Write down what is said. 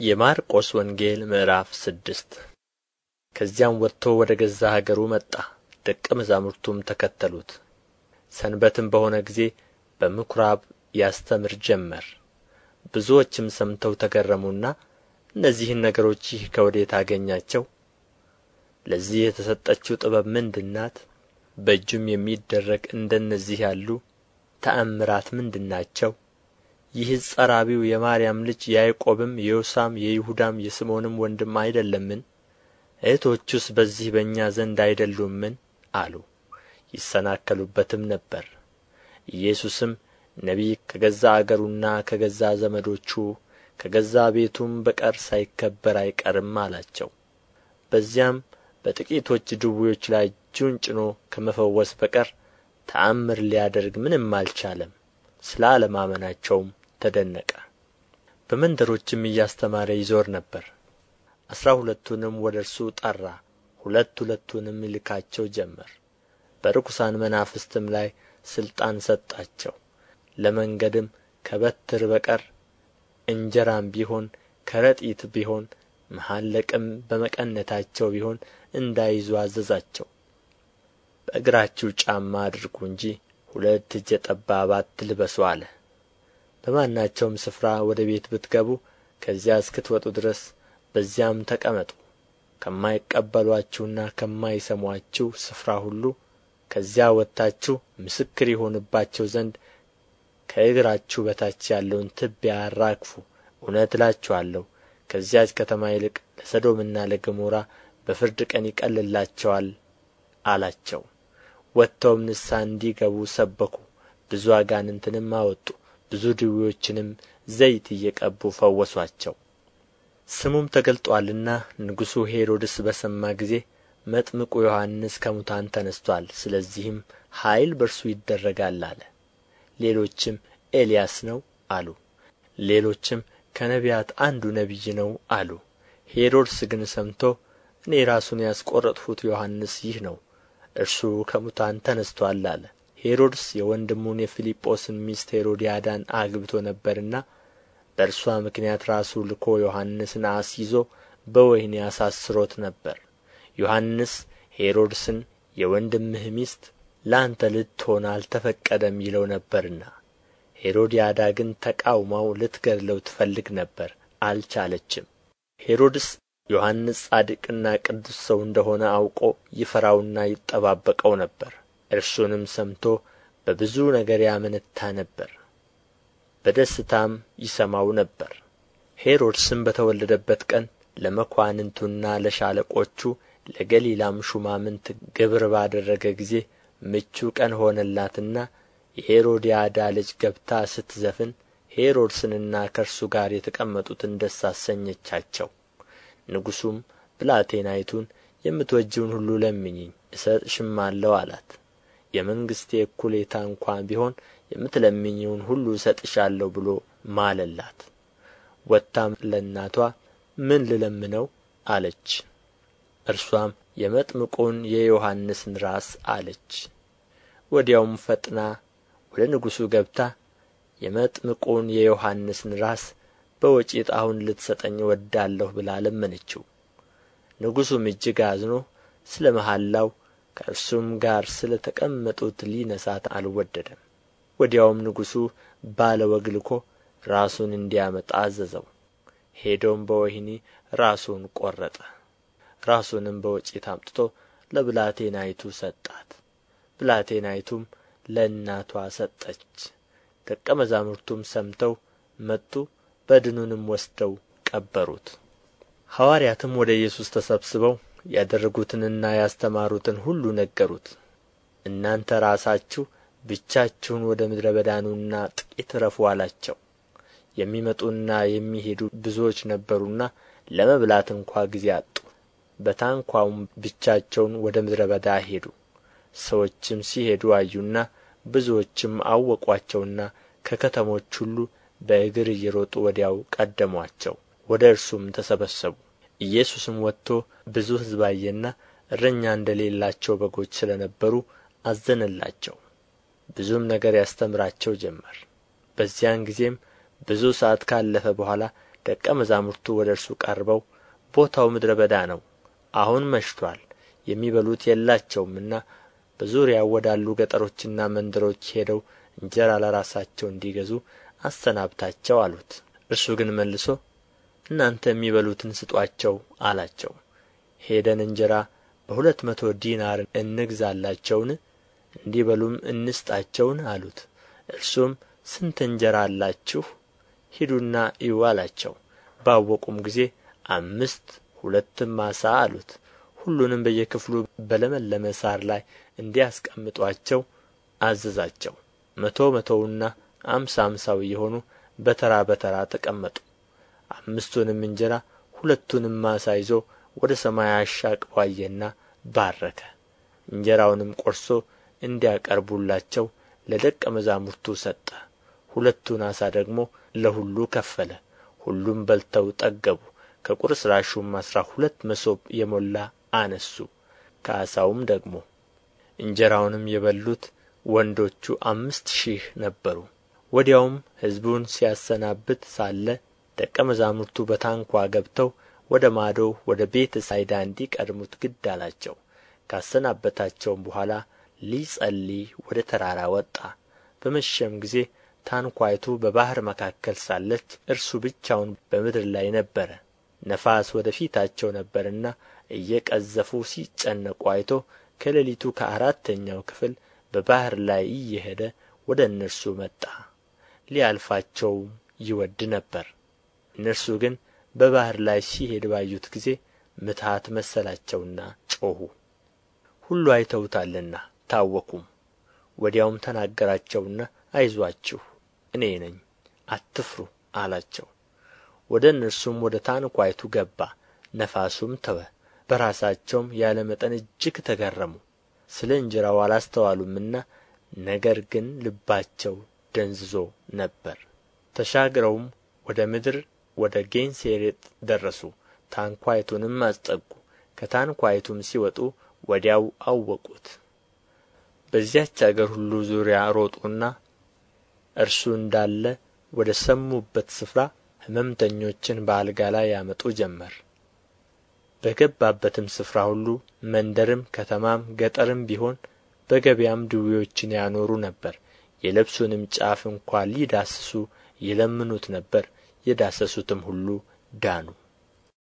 የማርቆስ ወንጌል ምዕራፍ ስድስት ከዚያም ወጥቶ ወደ ገዛ አገሩ መጣ። ደቀ መዛሙርቱም ተከተሉት። ሰንበትም በሆነ ጊዜ በምኵራብ ያስተምር ጀመር። ብዙዎችም ሰምተው ተገረሙና እነዚህን ነገሮች ይህ ከወዴት አገኛቸው? ለዚህ የተሰጠችው ጥበብ ምንድር ናት? በእጁም የሚደረግ እንደነዚህ ያሉ ተአምራት ምንድር ናቸው ይህስ ጸራቢው የማርያም ልጅ የያዕቆብም የዮሳም የይሁዳም የስምዖንም ወንድም አይደለምን? እኅቶቹስ በዚህ በእኛ ዘንድ አይደሉምን? አሉ። ይሰናከሉበትም ነበር። ኢየሱስም ነቢይ ከገዛ አገሩና ከገዛ ዘመዶቹ ከገዛ ቤቱም በቀር ሳይከበር አይቀርም አላቸው። በዚያም በጥቂቶች ድውዮች ላይ እጁን ጭኖ ከመፈወስ በቀር ተአምር ሊያደርግ ምንም አልቻለም። ስለ አለማመናቸውም ተደነቀ። በመንደሮችም እያስተማረ ይዞር ነበር። አሥራ ሁለቱንም ወደ እርሱ ጠራ ሁለት ሁለቱንም ይልካቸው ጀመር። በርኩሳን መናፍስትም ላይ ሥልጣን ሰጣቸው። ለመንገድም ከበትር በቀር እንጀራም ቢሆን ከረጢት ቢሆን መሐለቅም በመቀነታቸው ቢሆን እንዳይዙ አዘዛቸው። በእግራችሁ ጫማ አድርጉ እንጂ ሁለት እጀ ጠባብ አትልበሱ አለ በማናቸውም ስፍራ ወደ ቤት ብትገቡ ከዚያ እስክትወጡ ድረስ በዚያም ተቀመጡ። ከማይቀበሉአችሁና ከማይሰሙአችሁ ስፍራ ሁሉ ከዚያ ወጥታችሁ ምስክር ይሆንባቸው ዘንድ ከእግራችሁ በታች ያለውን ትቢያ አራግፉ። እውነት እላችኋለሁ ከዚያች ከተማ ይልቅ ለሰዶምና ለገሞራ በፍርድ ቀን ይቀልላቸዋል አላቸው። ወጥተውም ንስሐ እንዲገቡ ሰበኩ ብዙ አጋንንትንም አወጡ ብዙ ድውዮችንም ዘይት እየቀቡ ፈወሱአቸው ስሙም ተገልጦአልና ንጉሡ ሄሮድስ በሰማ ጊዜ መጥምቁ ዮሐንስ ከሙታን ተነሥቶአል ስለዚህም ኃይል በእርሱ ይደረጋል አለ። ሌሎችም ኤልያስ ነው አሉ። ሌሎችም ከነቢያት አንዱ ነቢይ ነው አሉ። ሄሮድስ ግን ሰምቶ እኔ ራሱን ያስቈረጥሁት ዮሐንስ ይህ ነው እርሱ ከሙታን ተነሥቶአል አለ ሄሮድስ የወንድሙን የፊልጶስን ሚስት ሄሮድያዳን አግብቶ ነበርና በእርስዋ ምክንያት ራሱ ልኮ ዮሐንስን አስይዞ በወህኒ አሳስሮት ነበር። ዮሐንስ ሄሮድስን የወንድምህ ሚስት ለአንተ ልትሆን አልተፈቀደም ይለው ነበርና ሄሮድያዳ ግን ተቃውማው ልትገድለው ትፈልግ ነበር አልቻለችም። ሄሮድስ ዮሐንስ ጻድቅና ቅዱስ ሰው እንደ ሆነ አውቆ ይፈራውና ይጠባበቀው ነበር እርሱንም ሰምቶ በብዙ ነገር ያመነታ ነበር። በደስታም ይሰማው ነበር። ሄሮድስም በተወለደበት ቀን ለመኳንንቱና ለሻለቆቹ ለገሊላም ሹማምንት ግብር ባደረገ ጊዜ ምቹ ቀን ሆነላትና የሄሮድያዳ ልጅ ገብታ ስትዘፍን ሄሮድስንና ከእርሱ ጋር የተቀመጡትን ደስ አሰኘቻቸው። ንጉሡም ብላቴናይቱን የምትወጂውን ሁሉ ለምኚኝ እሰጥሽማለሁ አላት የመንግሥቴ እኩሌታ እንኳ ቢሆን የምትለምኚውን ሁሉ እሰጥሻለሁ ብሎ ማለላት። ወጥታም ለእናትዋ ምን ልለምነው አለች። እርሷም የመጥምቁን የዮሐንስን ራስ አለች። ወዲያውም ፈጥና ወደ ንጉሡ ገብታ የመጥምቁን የዮሐንስን ራስ በወጪት አሁን ልትሰጠኝ እወዳለሁ ብላ ለመነችው። ንጉሡም እጅግ አዝኖ ስለ መሐላው ከእርሱም ጋር ስለ ተቀመጡት ሊነሣት አልወደደም። ወዲያውም ንጉሡ ባለ ወግ ልኮ ራሱን እንዲያመጣ አዘዘው። ሄዶም በወህኒ ራሱን ቈረጠ ራሱንም በወጭት አምጥቶ ለብላቴናይቱ ሰጣት። ብላቴናይቱም ለእናቷ ሰጠች። ደቀ መዛሙርቱም ሰምተው መጡ በድኑንም ወስደው ቀበሩት። ሐዋርያትም ወደ ኢየሱስ ተሰብስበው ያደረጉትንና ያስተማሩትን ሁሉ ነገሩት። እናንተ ራሳችሁ ብቻችሁን ወደ ምድረ በዳ ኑና ጥቂት ዕረፉ አላቸው። የሚመጡና የሚሄዱ ብዙዎች ነበሩና ለመብላት እንኳ ጊዜ አጡ። በታንኳውም ብቻቸውን ወደ ምድረ በዳ ሄዱ። ሰዎችም ሲሄዱ አዩና ብዙዎችም አወቋቸውና ከከተሞች ሁሉ በእግር እየሮጡ ወዲያው ቀደሟቸው። ወደ እርሱም ተሰበሰቡ ኢየሱስም ወጥቶ ብዙ ሕዝብ አየና እረኛ እንደሌላቸው በጎች ስለ ነበሩ አዘነላቸው። ብዙም ነገር ያስተምራቸው ጀመር። በዚያን ጊዜም ብዙ ሰዓት ካለፈ በኋላ ደቀ መዛሙርቱ ወደ እርሱ ቀርበው ቦታው ምድረ በዳ ነው አሁን መሽቶአል የሚበሉት የላቸውምና በዙሪያው ወዳሉ ገጠሮችና መንደሮች ሄደው እንጀራ ለራሳቸው እንዲገዙ አሰናብታቸው አሉት። እርሱ ግን መልሶ እናንተ የሚበሉትን ስጡአቸው አላቸው። ሄደን እንጀራ በሁለት መቶ ዲናር እንግዛላቸውን? እንዲበሉም እንስጣቸውን አሉት። እርሱም ስንት እንጀራ አላችሁ? ሂዱና እዩ አላቸው። ባወቁም ጊዜ አምስት ሁለትም ዓሣ አሉት። ሁሉንም በየክፍሉ በለመለመ ሣር ላይ እንዲያስቀምጡአቸው አዘዛቸው። መቶ መቶውና አምሳ አምሳው እየሆኑ በተራ በተራ ተቀመጡ አምስቱንም እንጀራ ሁለቱንም ዓሣ ይዞ ወደ ሰማይ አሻቅቦ አየና ባረከ። እንጀራውንም ቆርሶ እንዲያቀርቡላቸው ለደቀ መዛሙርቱ ሰጠ። ሁለቱን ዓሣ ደግሞ ለሁሉ ከፈለ። ሁሉም በልተው ጠገቡ። ከቍርስራሹም አሥራ ሁለት መሶብ የሞላ አነሡ ከዓሣውም ደግሞ እንጀራውንም የበሉት ወንዶቹ አምስት ሺህ ነበሩ። ወዲያውም ሕዝቡን ሲያሰናብት ሳለ ደቀ መዛሙርቱ በታንኳ ገብተው ወደ ማዶ ወደ ቤተ ሳይዳ እንዲቀድሙት ግድ አላቸው። ካሰናበታቸውም በኋላ ሊጸልይ ወደ ተራራ ወጣ። በመሸም ጊዜ ታንኳይቱ በባሕር መካከል ሳለች እርሱ ብቻውን በምድር ላይ ነበረ። ነፋስ ወደ ፊታቸው ነበርና እየቀዘፉ ሲጨነቁ አይቶ ከሌሊቱ ከአራተኛው ክፍል በባሕር ላይ እየሄደ ወደ እነርሱ መጣ። ሊያልፋቸውም ይወድ ነበር እነርሱ ግን በባሕር ላይ ሲሄድ ባዩት ጊዜ ምትሃት መሰላቸውና ጮኹ። ሁሉ አይተውታልና ታወኩም ወዲያውም ተናገራቸውና አይዞአችሁ እኔ ነኝ አትፍሩ አላቸው። ወደ እነርሱም ወደ ታንኳይቱ ገባ ነፋሱም ተወ በራሳቸውም ያለ መጠን እጅግ ተገረሙ። ስለ እንጀራው አላስተዋሉምና ነገር ግን ልባቸው ደንዝዞ ነበር። ተሻግረውም ወደ ምድር ወደ ጌንሴሬጥ ደረሱ። ታንኳይቱንም አስጠጉ ከታንኳይቱም ሲወጡ ወዲያው አወቁት። በዚያች አገር ሁሉ ዙሪያ ሮጡና እርሱ እንዳለ ወደ ሰሙበት ስፍራ ሕመምተኞችን በአልጋ ላይ ያመጡ ጀመር። በገባበትም ስፍራ ሁሉ መንደርም ከተማም ገጠርም ቢሆን በገበያም ድውዮችን ያኖሩ ነበር። የልብሱንም ጫፍ እንኳ ሊዳስሱ ይለምኑት ነበር የዳሰሱትም ሁሉ ዳኑ